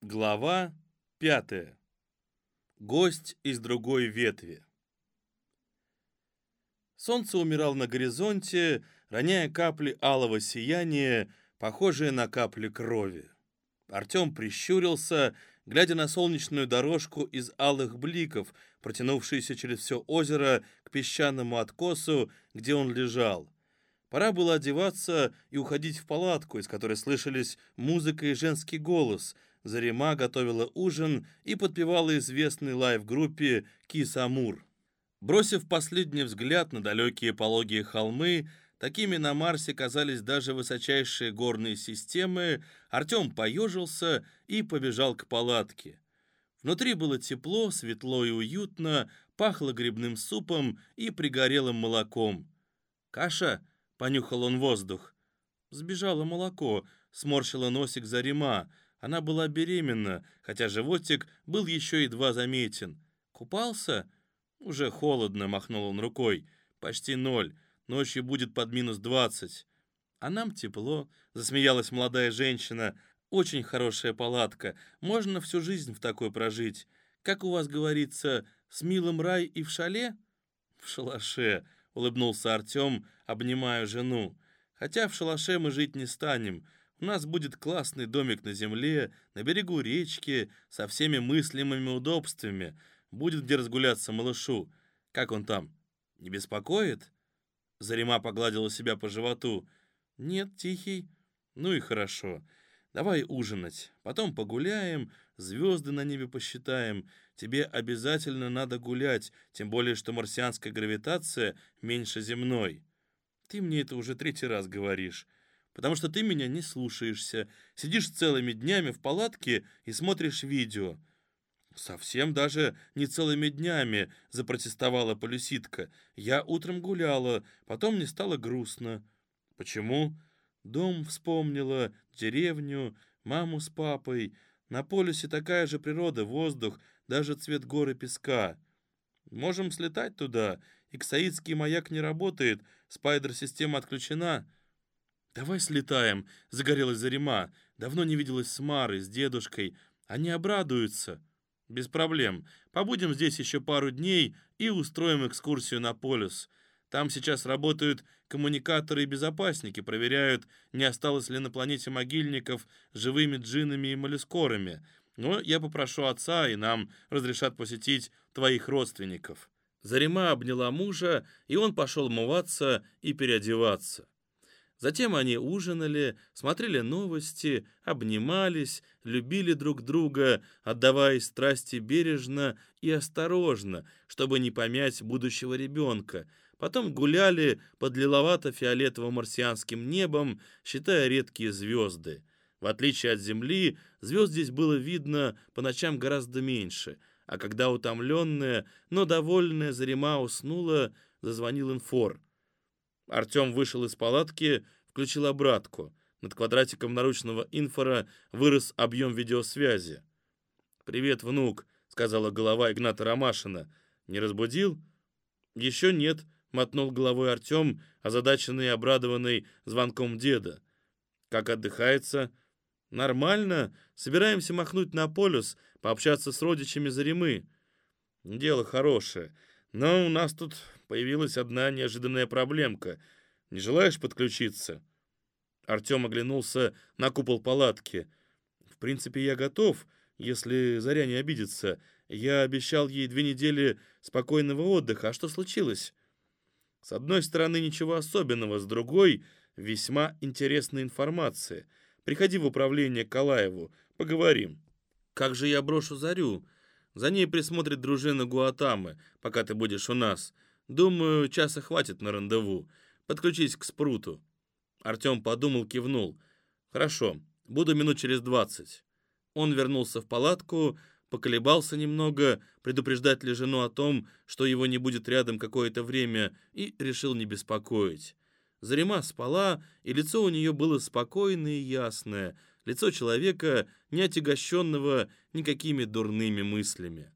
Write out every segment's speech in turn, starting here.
Глава пятая. Гость из другой ветви. Солнце умирало на горизонте, роняя капли алого сияния, похожие на капли крови. Артем прищурился, глядя на солнечную дорожку из алых бликов, протянувшуюся через все озеро к песчаному откосу, где он лежал. Пора было одеваться и уходить в палатку, из которой слышались музыка и женский голос — Зарима готовила ужин и подпевала известной лайв-группе «Кис Амур». Бросив последний взгляд на далекие пологие холмы, такими на Марсе казались даже высочайшие горные системы, Артем поежился и побежал к палатке. Внутри было тепло, светло и уютно, пахло грибным супом и пригорелым молоком. «Каша?» — понюхал он воздух. Сбежало молоко, сморщила носик Зарима. Она была беременна, хотя животик был еще едва заметен. «Купался?» «Уже холодно», — махнул он рукой. «Почти ноль. Ночью будет под минус двадцать». «А нам тепло», — засмеялась молодая женщина. «Очень хорошая палатка. Можно всю жизнь в такой прожить. Как у вас говорится, с милым рай и в шале?» «В шалаше», — улыбнулся Артем, обнимая жену. «Хотя в шалаше мы жить не станем. У нас будет классный домик на земле, на берегу речки, со всеми мыслимыми удобствами. Будет где разгуляться малышу. Как он там? Не беспокоит?» Зарима погладила себя по животу. «Нет, тихий. Ну и хорошо. Давай ужинать. Потом погуляем, звезды на небе посчитаем. Тебе обязательно надо гулять, тем более, что марсианская гравитация меньше земной. Ты мне это уже третий раз говоришь потому что ты меня не слушаешься. Сидишь целыми днями в палатке и смотришь видео». «Совсем даже не целыми днями», — запротестовала Полюситка. «Я утром гуляла, потом мне стало грустно». «Почему?» «Дом вспомнила, деревню, маму с папой. На полюсе такая же природа, воздух, даже цвет горы песка. Можем слетать туда. Иксаидский маяк не работает, спайдер-система отключена». «Давай слетаем», — загорелась Зарима. «Давно не виделась с Марой, с дедушкой. Они обрадуются». «Без проблем. Побудем здесь еще пару дней и устроим экскурсию на полюс. Там сейчас работают коммуникаторы и безопасники, проверяют, не осталось ли на планете могильников живыми джинами и моллюскорами. Но я попрошу отца, и нам разрешат посетить твоих родственников». Зарима обняла мужа, и он пошел мываться и переодеваться. Затем они ужинали, смотрели новости, обнимались, любили друг друга, отдавая страсти бережно и осторожно, чтобы не помять будущего ребенка. Потом гуляли под лиловато-фиолетовым марсианским небом, считая редкие звезды. В отличие от Земли, звезд здесь было видно по ночам гораздо меньше, а когда утомленная, но довольная Зарима уснула, зазвонил инфор — Артем вышел из палатки, включил обратку. Над квадратиком наручного инфора вырос объем видеосвязи. «Привет, внук», — сказала голова Игната Ромашина. «Не разбудил?» «Еще нет», — мотнул головой Артем, озадаченный и обрадованный звонком деда. «Как отдыхается?» «Нормально. Собираемся махнуть на полюс, пообщаться с родичами Заремы». «Дело хорошее. Но у нас тут появилась одна неожиданная проблемка. Не желаешь подключиться?» Артем оглянулся на купол палатки. «В принципе, я готов, если Заря не обидится. Я обещал ей две недели спокойного отдыха. А что случилось?» «С одной стороны, ничего особенного, с другой — весьма интересная информация. Приходи в управление Калаеву, поговорим». «Как же я брошу Зарю?» За ней присмотрит дружина Гуатамы, пока ты будешь у нас. Думаю, часа хватит на рандеву. Подключись к спруту». Артем подумал, кивнул. «Хорошо, буду минут через двадцать». Он вернулся в палатку, поколебался немного, предупреждать ли жену о том, что его не будет рядом какое-то время, и решил не беспокоить. Зарима спала, и лицо у нее было спокойное и ясное, лицо человека, не отягощенного никакими дурными мыслями.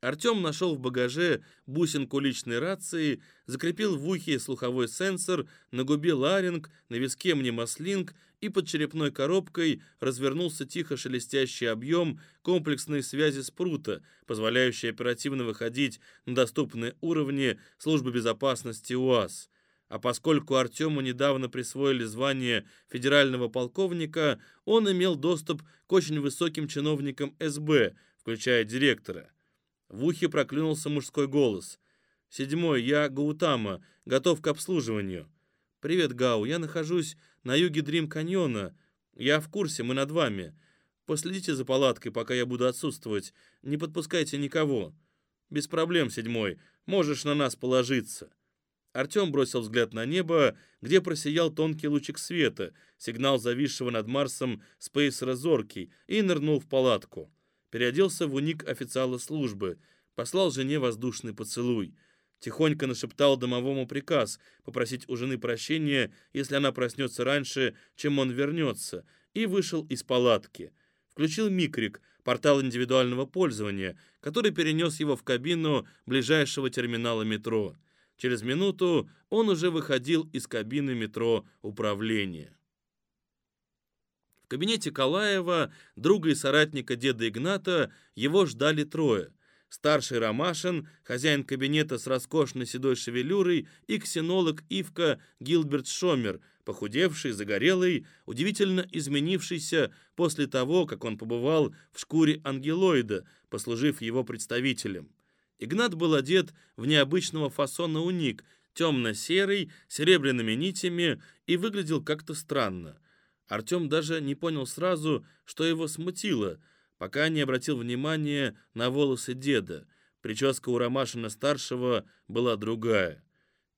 Артем нашел в багаже бусинку личной рации, закрепил в ухе слуховой сенсор, на губе ларинг, на виске мнемослинг и под черепной коробкой развернулся тихо шелестящий объем комплексной связи спрута, позволяющий оперативно выходить на доступные уровни службы безопасности УАЗ. А поскольку Артему недавно присвоили звание федерального полковника, он имел доступ к очень высоким чиновникам СБ, включая директора. В ухе проклюнулся мужской голос. «Седьмой, я Гаутама, готов к обслуживанию». «Привет, Гау, я нахожусь на юге Дрим-каньона. Я в курсе, мы над вами. Последите за палаткой, пока я буду отсутствовать. Не подпускайте никого». «Без проблем, седьмой, можешь на нас положиться». Артем бросил взгляд на небо, где просиял тонкий лучик света, сигнал зависшего над Марсом спейсера «Зоркий», и нырнул в палатку переоделся в уник официала службы, послал жене воздушный поцелуй. Тихонько нашептал домовому приказ попросить у жены прощения, если она проснется раньше, чем он вернется, и вышел из палатки. Включил микрик, портал индивидуального пользования, который перенес его в кабину ближайшего терминала метро. Через минуту он уже выходил из кабины метро управления. В кабинете Калаева, друга и соратника деда Игната, его ждали трое. Старший Ромашин, хозяин кабинета с роскошной седой шевелюрой, и ксенолог Ивка Гилберт Шомер, похудевший, загорелый, удивительно изменившийся после того, как он побывал в шкуре ангелоида, послужив его представителем. Игнат был одет в необычного фасона уник, темно-серый, серебряными нитями, и выглядел как-то странно. Артем даже не понял сразу, что его смутило, пока не обратил внимания на волосы деда. Прическа у Ромашина-старшего была другая.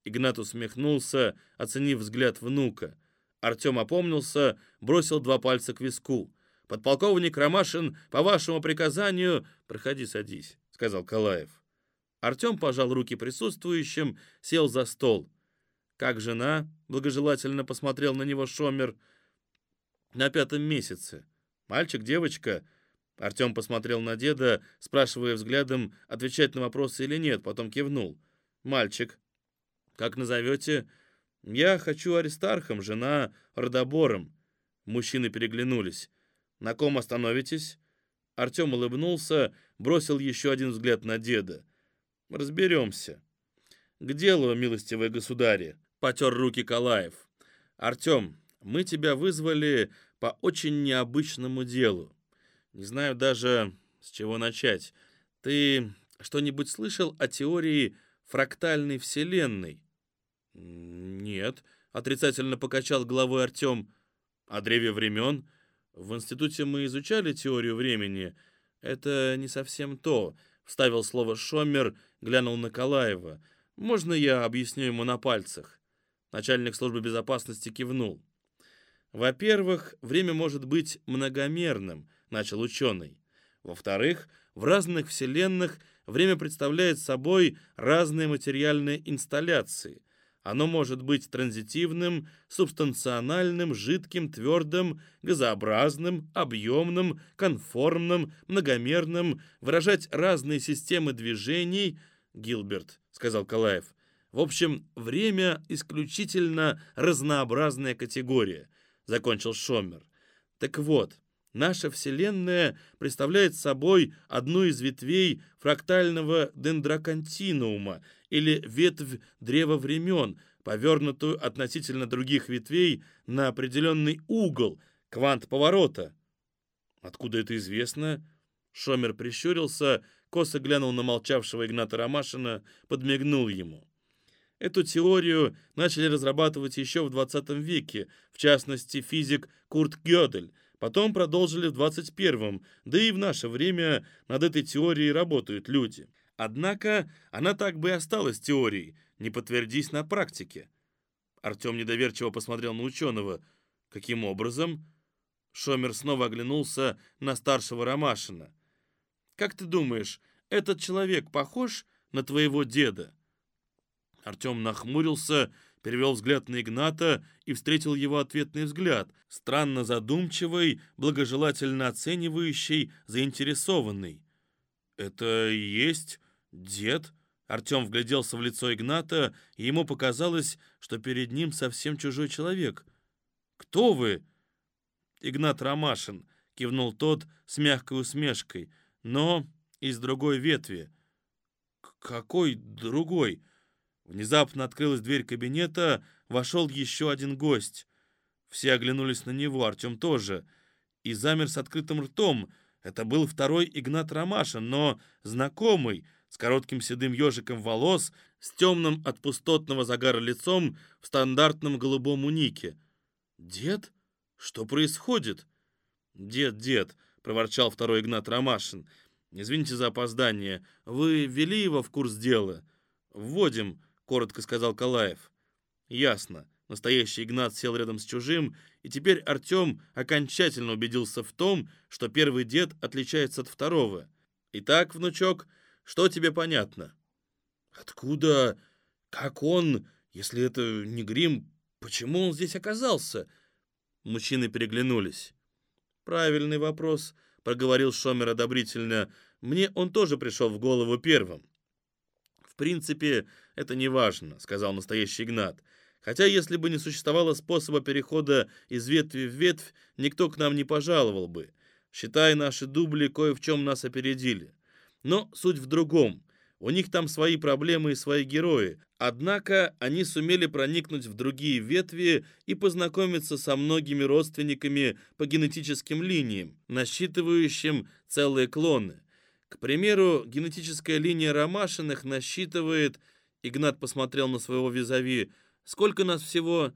Игнат усмехнулся, оценив взгляд внука. Артем опомнился, бросил два пальца к виску. «Подполковник Ромашин, по вашему приказанию...» «Проходи, садись», — сказал Калаев. Артем пожал руки присутствующим, сел за стол. «Как жена?» — благожелательно посмотрел на него Шомер — на пятом месяце. Мальчик, девочка?» Артем посмотрел на деда, спрашивая взглядом, отвечать на вопросы или нет, потом кивнул. «Мальчик. Как назовете?» «Я хочу Аристархом, жена Родобором». Мужчины переглянулись. «На ком остановитесь?» Артем улыбнулся, бросил еще один взгляд на деда. «Разберемся». «К делу, милостивые государи», — потер руки Калаев. «Артем, мы тебя вызвали по очень необычному делу. Не знаю даже, с чего начать. Ты что-нибудь слышал о теории фрактальной вселенной? Нет, отрицательно покачал головой Артем. О древе времен? В институте мы изучали теорию времени. Это не совсем то, вставил слово Шомер, глянул на Калаева. Можно я объясню ему на пальцах? Начальник службы безопасности кивнул. Во-первых, время может быть многомерным, начал ученый. Во-вторых, в разных вселенных время представляет собой разные материальные инсталляции. Оно может быть транзитивным, субстанциональным, жидким, твердым, газообразным, объемным, конформным, многомерным, выражать разные системы движений. Гилберт, сказал Калаев. В общем, время исключительно разнообразная категория – закончил Шомер. Так вот, наша Вселенная представляет собой одну из ветвей фрактального дендроконтинуума или ветвь древа времен, повернутую относительно других ветвей на определенный угол, квант поворота. Откуда это известно? Шомер прищурился, косо глянул на молчавшего Игната Ромашина, подмигнул ему. Эту теорию начали разрабатывать еще в 20 веке, в частности физик Курт Гёдель. Потом продолжили в 21-м, да и в наше время над этой теорией работают люди. Однако она так бы и осталась теорией, не подтвердись на практике. Артем недоверчиво посмотрел на ученого. Каким образом? Шомер снова оглянулся на старшего Ромашина. «Как ты думаешь, этот человек похож на твоего деда?» Артем нахмурился, перевел взгляд на Игната и встретил его ответный взгляд, странно задумчивый, благожелательно оценивающий, заинтересованный. это есть дед?» Артем вгляделся в лицо Игната, и ему показалось, что перед ним совсем чужой человек. «Кто вы?» «Игнат Ромашин», — кивнул тот с мягкой усмешкой, «но из другой ветви». «Какой другой?» Внезапно открылась дверь кабинета, вошел еще один гость. Все оглянулись на него, Артем тоже, и замер с открытым ртом. Это был второй Игнат Ромашин, но знакомый — с коротким седым ежиком волос, с темным от пустотного загара лицом в стандартном голубом унике. «Дед? Что происходит?» «Дед, дед», — проворчал второй Игнат Ромашин. «Извините за опоздание. Вы ввели его в курс дела?» «Вводим», — коротко сказал Калаев. «Ясно». Настоящий Игнат сел рядом с чужим, и теперь Артем окончательно убедился в том, что первый дед отличается от второго. «Итак, внучок, что тебе понятно?» «Откуда? Как он? Если это не грим, почему он здесь оказался?» Мужчины переглянулись. «Правильный вопрос», — проговорил Шомер одобрительно. «Мне он тоже пришел в голову первым». «В принципе, это не важно», — сказал настоящий Игнат. «Хотя, если бы не существовало способа перехода из ветви в ветвь, никто к нам не пожаловал бы. Считай, наши дубли кое в чем нас опередили. Но суть в другом. У них там свои проблемы и свои герои. Однако они сумели проникнуть в другие ветви и познакомиться со многими родственниками по генетическим линиям, насчитывающим целые клоны. К примеру, генетическая линия Ромашиных насчитывает... Игнат посмотрел на своего визави. «Сколько нас всего?»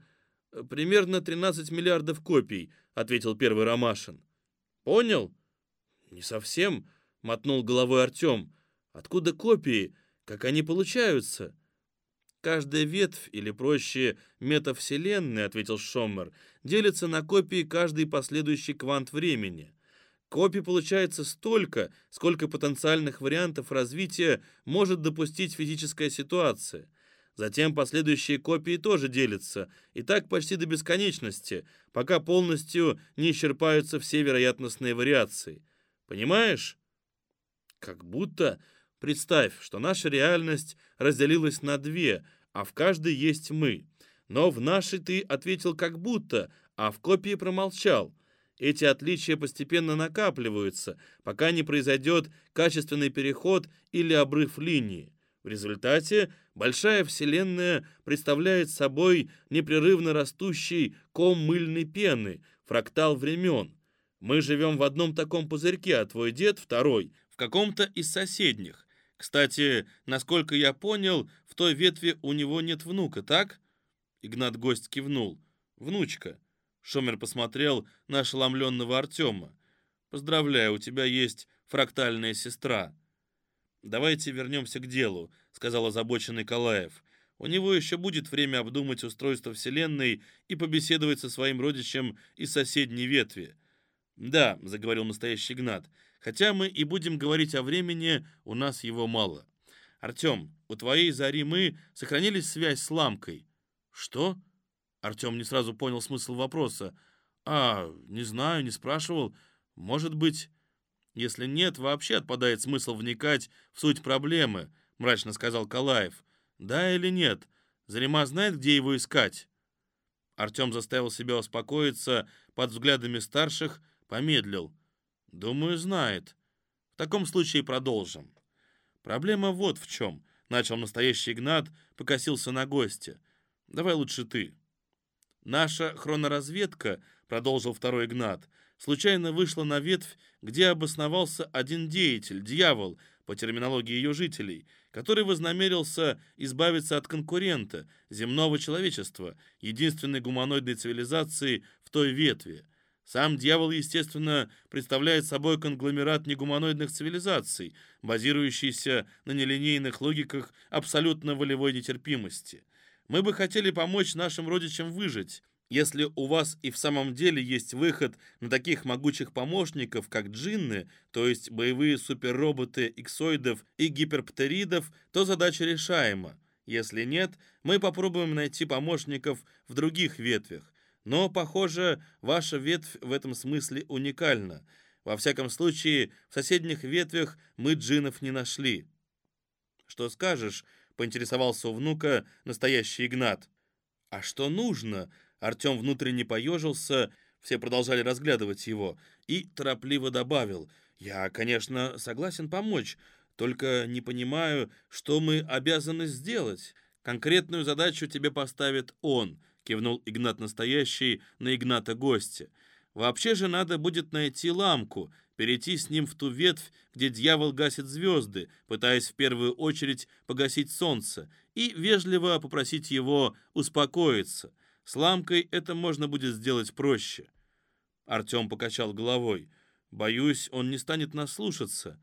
«Примерно 13 миллиардов копий», — ответил первый Ромашин. «Понял?» «Не совсем мотнул головой Артем. Откуда копии? Как они получаются? Каждая ветвь, или проще, метавселенная, ответил Шоммер, делится на копии каждый последующий квант времени. Копий получается столько, сколько потенциальных вариантов развития может допустить физическая ситуация. Затем последующие копии тоже делятся, и так почти до бесконечности, пока полностью не исчерпаются все вероятностные вариации. Понимаешь? Как будто представь, что наша реальность разделилась на две, а в каждой есть мы. Но в нашей ты ответил как будто, а в копии промолчал. Эти отличия постепенно накапливаются, пока не произойдет качественный переход или обрыв линии. В результате большая Вселенная представляет собой непрерывно растущий ком мыльной пены, фрактал времен. Мы живем в одном таком пузырьке, а твой дед — второй — в каком-то из соседних. Кстати, насколько я понял, в той ветви у него нет внука, так? Игнат гость кивнул. Внучка. Шомер посмотрел на ошеломленного Артема. «Поздравляю, у тебя есть фрактальная сестра». «Давайте вернемся к делу», — сказал озабоченный Калаев. «У него еще будет время обдумать устройство Вселенной и побеседовать со своим родичем из соседней ветви». «Да», — заговорил настоящий Игнат, Хотя мы и будем говорить о времени, у нас его мало. Артем, у твоей зари мы сохранили связь с ламкой. Что? Артем не сразу понял смысл вопроса. А, не знаю, не спрашивал. Может быть... Если нет, вообще отпадает смысл вникать в суть проблемы, мрачно сказал Калаев. Да или нет? Зарима знает, где его искать? Артем заставил себя успокоиться под взглядами старших, помедлил. «Думаю, знает. В таком случае продолжим. Проблема вот в чем. Начал настоящий Игнат, покосился на гостя. Давай лучше ты. Наша хроноразведка, продолжил второй Игнат, случайно вышла на ветвь, где обосновался один деятель, дьявол, по терминологии ее жителей, который вознамерился избавиться от конкурента, земного человечества, единственной гуманоидной цивилизации в той ветви. Сам дьявол, естественно, представляет собой конгломерат негуманоидных цивилизаций, базирующийся на нелинейных логиках абсолютно волевой нетерпимости. Мы бы хотели помочь нашим родичам выжить. Если у вас и в самом деле есть выход на таких могучих помощников, как джинны, то есть боевые суперроботы иксоидов и гиперптеридов, то задача решаема. Если нет, мы попробуем найти помощников в других ветвях. Но, похоже, ваша ветвь в этом смысле уникальна. Во всяком случае, в соседних ветвях мы джинов не нашли. «Что скажешь?» — поинтересовался у внука настоящий Игнат. «А что нужно?» Артем внутренне поежился, все продолжали разглядывать его, и торопливо добавил. «Я, конечно, согласен помочь, только не понимаю, что мы обязаны сделать. Конкретную задачу тебе поставит он», — кивнул Игнат настоящий на Игната гостя. «Вообще же надо будет найти ламку, перейти с ним в ту ветвь, где дьявол гасит звезды, пытаясь в первую очередь погасить солнце, и вежливо попросить его успокоиться. С ламкой это можно будет сделать проще». Артем покачал головой. «Боюсь, он не станет нас слушаться».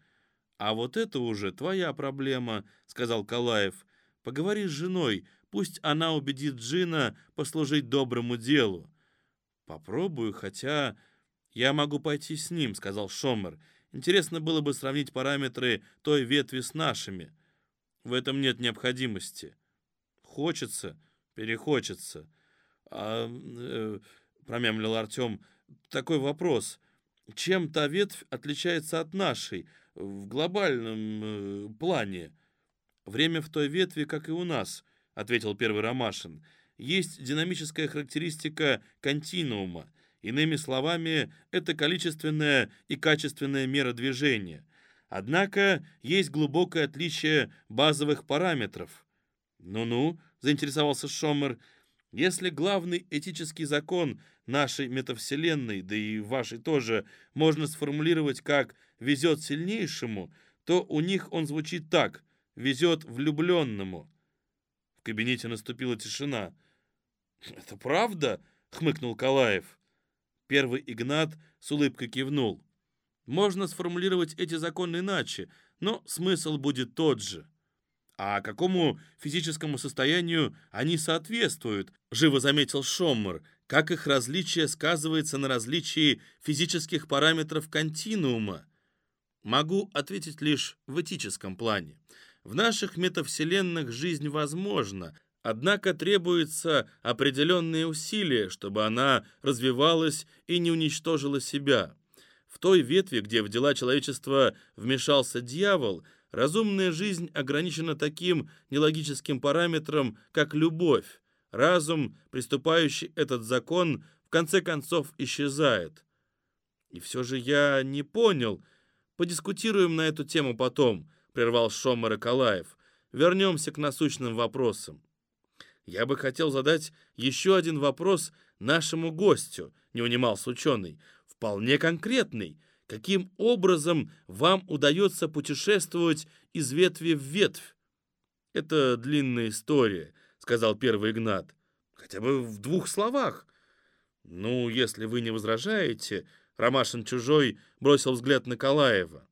«А вот это уже твоя проблема», — сказал Калаев. «Поговори с женой, пусть она убедит Джина послужить доброму делу». «Попробую, хотя...» «Я могу пойти с ним», — сказал Шомер. «Интересно было бы сравнить параметры той ветви с нашими. В этом нет необходимости. Хочется, перехочется». «А...» э, — промямлил Артем. «Такой вопрос. Чем та ветвь отличается от нашей в глобальном э, плане?» «Время в той ветви, как и у нас», — ответил первый Ромашин. «Есть динамическая характеристика континуума. Иными словами, это количественная и качественная мера движения. Однако есть глубокое отличие базовых параметров». «Ну-ну», — заинтересовался Шомер, — если главный этический закон нашей метавселенной, да и вашей тоже, можно сформулировать как «везет сильнейшему», то у них он звучит так «везет влюбленному». В кабинете наступила тишина. «Это правда?» — хмыкнул Калаев. Первый Игнат с улыбкой кивнул. «Можно сформулировать эти законы иначе, но смысл будет тот же». А какому физическому состоянию они соответствуют, живо заметил Шоммер, как их различие сказывается на различии физических параметров континуума. Могу ответить лишь в этическом плане. В наших метавселенных жизнь возможна, однако требуется определенные усилия, чтобы она развивалась и не уничтожила себя. В той ветви, где в дела человечества вмешался дьявол – Разумная жизнь ограничена таким нелогическим параметром, как любовь. Разум, приступающий этот закон, в конце концов исчезает. И все же я не понял. Подискутируем на эту тему потом, прервал Шомар Калаев. Вернемся к насущным вопросам. Я бы хотел задать еще один вопрос нашему гостю, не унимался ученый, вполне конкретный – Каким образом вам удается путешествовать из ветви в ветвь? Это длинная история, сказал первый Игнат. Хотя бы в двух словах. Ну, если вы не возражаете, Ромашин Чужой бросил взгляд на Калаева.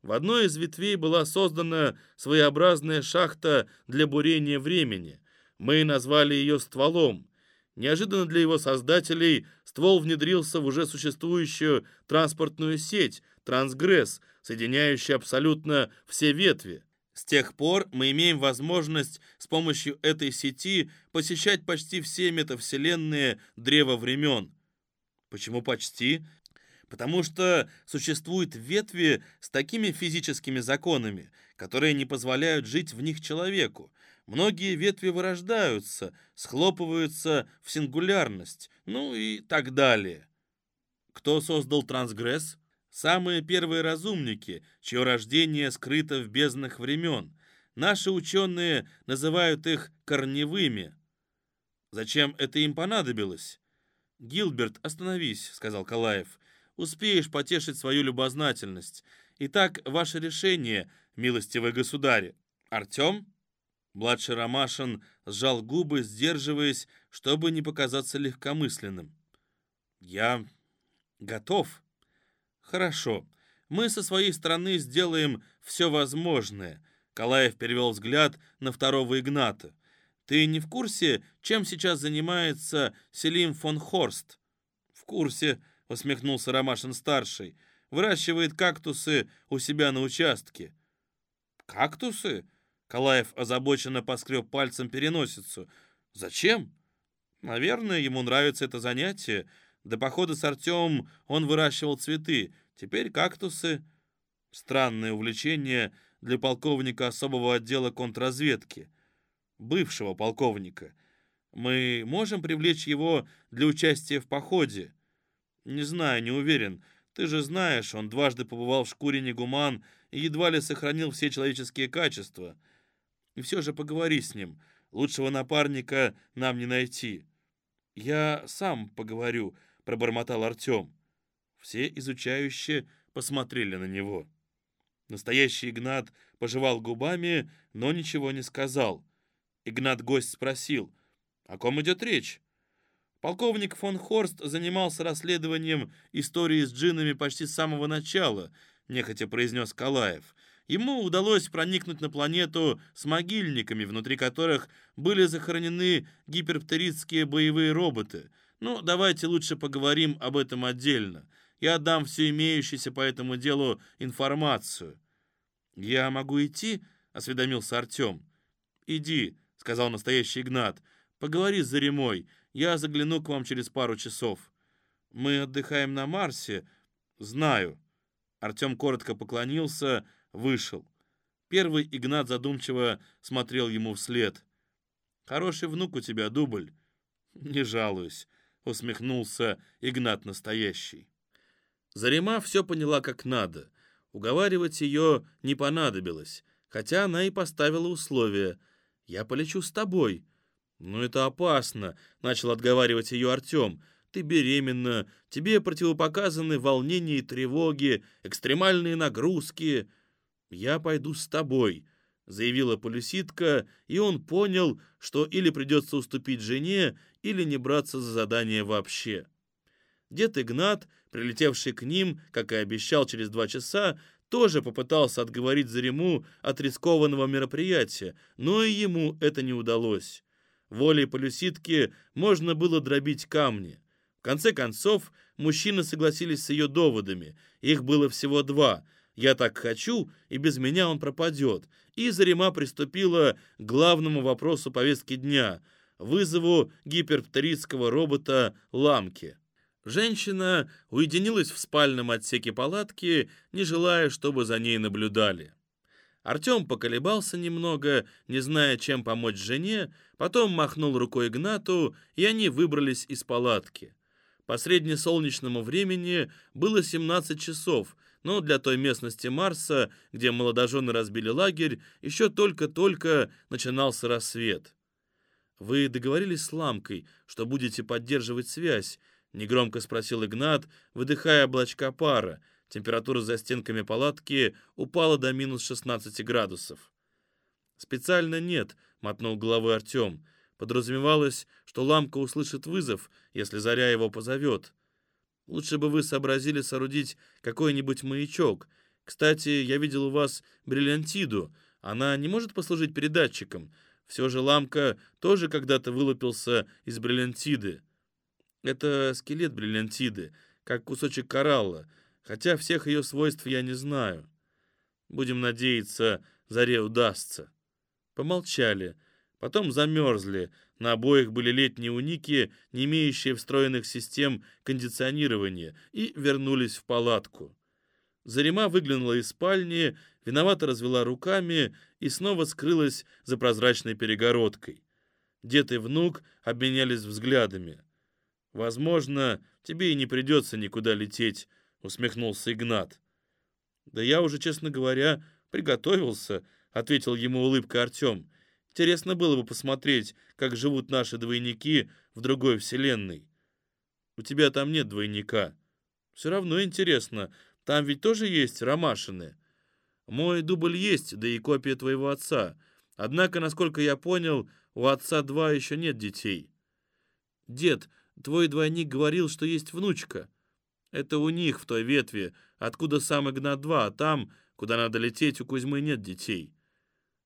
В одной из ветвей была создана своеобразная шахта для бурения времени. Мы назвали ее стволом. Неожиданно для его создателей ствол внедрился в уже существующую транспортную сеть «Трансгресс», соединяющую абсолютно все ветви. С тех пор мы имеем возможность с помощью этой сети посещать почти все метавселенные древа времен. Почему почти? Потому что существуют ветви с такими физическими законами, которые не позволяют жить в них человеку, Многие ветви вырождаются, схлопываются в сингулярность, ну и так далее. Кто создал трансгресс? Самые первые разумники, чье рождение скрыто в безднах времен. Наши ученые называют их корневыми. Зачем это им понадобилось? «Гилберт, остановись», — сказал Калаев. «Успеешь потешить свою любознательность. Итак, ваше решение, милостивый государь. Артем?» Младший Ромашин сжал губы, сдерживаясь, чтобы не показаться легкомысленным. «Я готов». «Хорошо. Мы со своей стороны сделаем все возможное». Калаев перевел взгляд на второго Игната. «Ты не в курсе, чем сейчас занимается Селим фон Хорст?» «В курсе», — усмехнулся Ромашин-старший. «Выращивает кактусы у себя на участке». «Кактусы?» Калаев озабоченно поскреб пальцем переносицу. «Зачем?» «Наверное, ему нравится это занятие. До похода с Артемом он выращивал цветы. Теперь кактусы. Странное увлечение для полковника особого отдела контрразведки. Бывшего полковника. Мы можем привлечь его для участия в походе? Не знаю, не уверен. Ты же знаешь, он дважды побывал в шкуре негуман и едва ли сохранил все человеческие качества. И все же поговори с ним. Лучшего напарника нам не найти. Я сам поговорю, пробормотал Артем. Все изучающие посмотрели на него. Настоящий Игнат пожевал губами, но ничего не сказал. Игнат-гость спросил, о ком идет речь? Полковник фон Хорст занимался расследованием истории с джиннами почти с самого начала, нехотя произнес Калаев. Ему удалось проникнуть на планету с могильниками, внутри которых были захоронены гиперптеридские боевые роботы. Ну, давайте лучше поговорим об этом отдельно. Я отдам всю имеющуюся по этому делу информацию. «Я могу идти?» — осведомился Артем. «Иди», — сказал настоящий Игнат. «Поговори с Заремой. Я загляну к вам через пару часов. Мы отдыхаем на Марсе. Знаю». Артем коротко поклонился, вышел. Первый Игнат задумчиво смотрел ему вслед. «Хороший внук у тебя, Дубль». «Не жалуюсь», — усмехнулся Игнат настоящий. Зарема все поняла как надо. Уговаривать ее не понадобилось, хотя она и поставила условие. «Я полечу с тобой». «Ну это опасно», — начал отговаривать ее Артем. «Ты беременна, тебе противопоказаны волнения и тревоги, экстремальные нагрузки». «Я пойду с тобой», — заявила полюситка, и он понял, что или придется уступить жене, или не браться за задание вообще. Дед Игнат, прилетевший к ним, как и обещал через два часа, тоже попытался отговорить Зариму от рискованного мероприятия, но и ему это не удалось. Волей полюситки можно было дробить камни. В конце концов, мужчины согласились с ее доводами. Их было всего два. «Я так хочу, и без меня он пропадет». И Зарима приступила к главному вопросу повестки дня – вызову гиперптеридского робота «Ламки». Женщина уединилась в спальном отсеке палатки, не желая, чтобы за ней наблюдали. Артем поколебался немного, не зная, чем помочь жене, потом махнул рукой Игнату, и они выбрались из палатки. По среднесолнечному времени было 17 часов, но для той местности Марса, где молодожены разбили лагерь, еще только-только начинался рассвет. «Вы договорились с Ламкой, что будете поддерживать связь?» Негромко спросил Игнат, выдыхая облачка пара. Температура за стенками палатки упала до минус 16 градусов. «Специально нет», — мотнул головой Артем. Подразумевалось, что ламка услышит вызов, если Заря его позовет. Лучше бы вы сообразили соорудить какой-нибудь маячок. Кстати, я видел у вас бриллиантиду. Она не может послужить передатчиком. Все же ламка тоже когда-то вылупился из бриллиантиды. Это скелет бриллиантиды, как кусочек коралла, хотя всех ее свойств я не знаю. Будем надеяться, заре удастся. Помолчали, потом замерзли. На обоих были летние уники, не имеющие встроенных систем кондиционирования, и вернулись в палатку. Зарима выглянула из спальни, виновато развела руками и снова скрылась за прозрачной перегородкой. Дед и внук обменялись взглядами. «Возможно, тебе и не придется никуда лететь», — усмехнулся Игнат. «Да я уже, честно говоря, приготовился», — ответил ему улыбкой Артем. «Интересно было бы посмотреть, как живут наши двойники в другой вселенной». «У тебя там нет двойника». «Все равно интересно. Там ведь тоже есть ромашины». «Мой дубль есть, да и копия твоего отца. Однако, насколько я понял, у отца два еще нет детей». «Дед, Твой двойник говорил, что есть внучка. Это у них в той ветви, откуда сам Игнат-2, а там, куда надо лететь, у Кузьмы нет детей.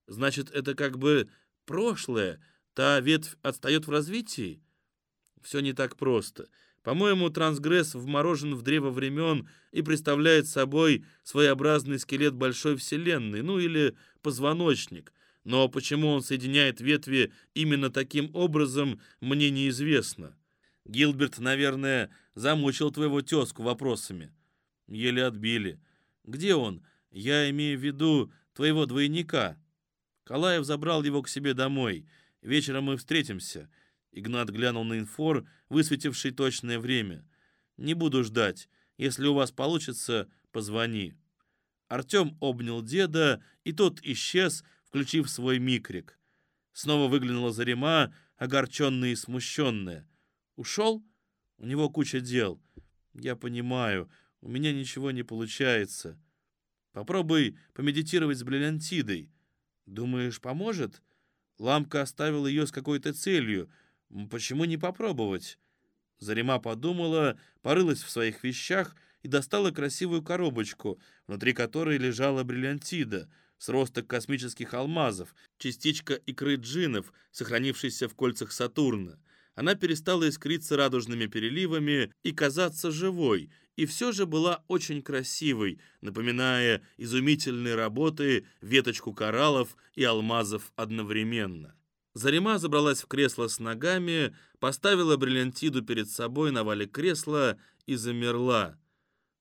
Значит, это как бы прошлое, та ветвь отстает в развитии? Все не так просто. По-моему, трансгресс вморожен в древо времен и представляет собой своеобразный скелет большой вселенной, ну или позвоночник. Но почему он соединяет ветви именно таким образом, мне неизвестно. Гилберт, наверное, замучил твоего тезку вопросами. Еле отбили. Где он? Я имею в виду твоего двойника. Калаев забрал его к себе домой. Вечером мы встретимся. Игнат глянул на инфор, высветивший точное время. Не буду ждать. Если у вас получится, позвони. Артем обнял деда, и тот исчез, включив свой микрик. Снова выглянула Зарима, огорченная и смущенная. «Ушел? У него куча дел. Я понимаю, у меня ничего не получается. Попробуй помедитировать с бриллиантидой. Думаешь, поможет? Ламка оставила ее с какой-то целью. Почему не попробовать?» Зарима подумала, порылась в своих вещах и достала красивую коробочку, внутри которой лежала бриллиантида, сросток космических алмазов, частичка икры джинов, сохранившейся в кольцах Сатурна. Она перестала искриться радужными переливами и казаться живой, и все же была очень красивой, напоминая изумительные работы веточку кораллов и алмазов одновременно. Зарима забралась в кресло с ногами, поставила бриллиантиду перед собой на вале кресла и замерла.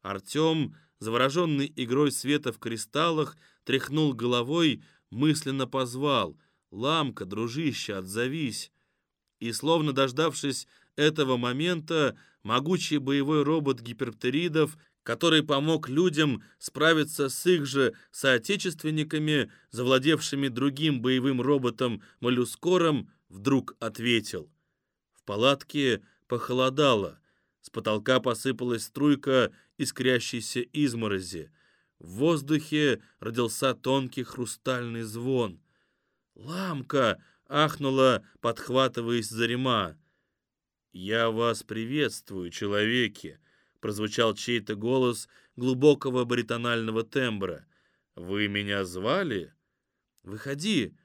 Артем, завороженный игрой света в кристаллах, тряхнул головой, мысленно позвал «Ламка, дружище, отзовись!» И, словно дождавшись этого момента, могучий боевой робот гиперптеридов, который помог людям справиться с их же соотечественниками, завладевшими другим боевым роботом Моллюскором, вдруг ответил. В палатке похолодало, с потолка посыпалась струйка искрящейся изморози. В воздухе родился тонкий хрустальный звон. «Ламка!» — ахнула, подхватываясь за рема. «Я вас приветствую, человеки!» — прозвучал чей-то голос глубокого баритонального тембра. «Вы меня звали?» «Выходи!»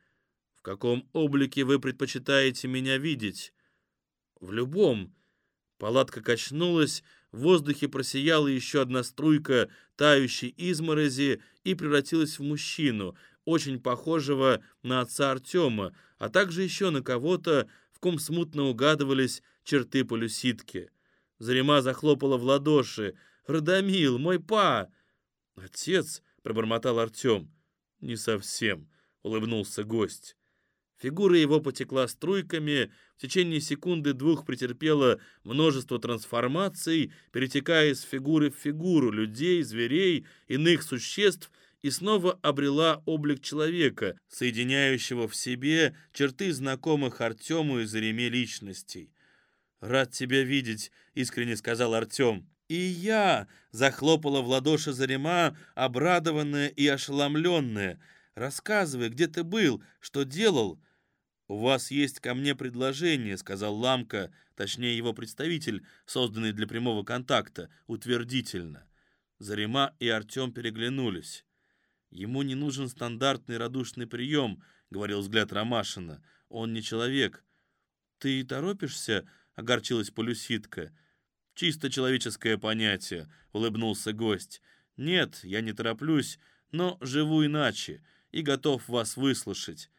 «В каком облике вы предпочитаете меня видеть?» «В любом!» Палатка качнулась, в воздухе просияла еще одна струйка тающей изморози и превратилась в мужчину, очень похожего на отца Артема, а также еще на кого-то, в ком смутно угадывались черты полюситки. Зарима захлопала в ладоши. «Радомил, мой па!» «Отец!» — пробормотал Артем. «Не совсем», — улыбнулся гость. Фигура его потекла струйками, в течение секунды-двух претерпела множество трансформаций, перетекая из фигуры в фигуру людей, зверей, иных существ, и снова обрела облик человека, соединяющего в себе черты знакомых Артему и Зареме личностей. «Рад тебя видеть», — искренне сказал Артем. «И я!» — захлопала в ладоши Зарема, обрадованная и ошеломленная. «Рассказывай, где ты был, что делал?» «У вас есть ко мне предложение», — сказал Ламка, точнее его представитель, созданный для прямого контакта, утвердительно. Зарима и Артем переглянулись. «Ему не нужен стандартный радушный прием», — говорил взгляд Ромашина. «Он не человек». «Ты торопишься?» — огорчилась Полюситка. «Чисто человеческое понятие», — улыбнулся гость. «Нет, я не тороплюсь, но живу иначе и готов вас выслушать.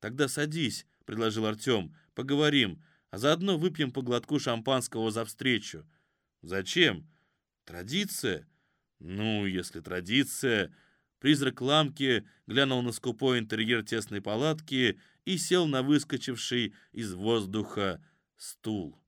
«Тогда садись», — предложил Артем, — «поговорим, а заодно выпьем по глотку шампанского за встречу». «Зачем?» «Традиция?» «Ну, если традиция...» Призрак ламки глянул на скупой интерьер тесной палатки и сел на выскочивший из воздуха стул.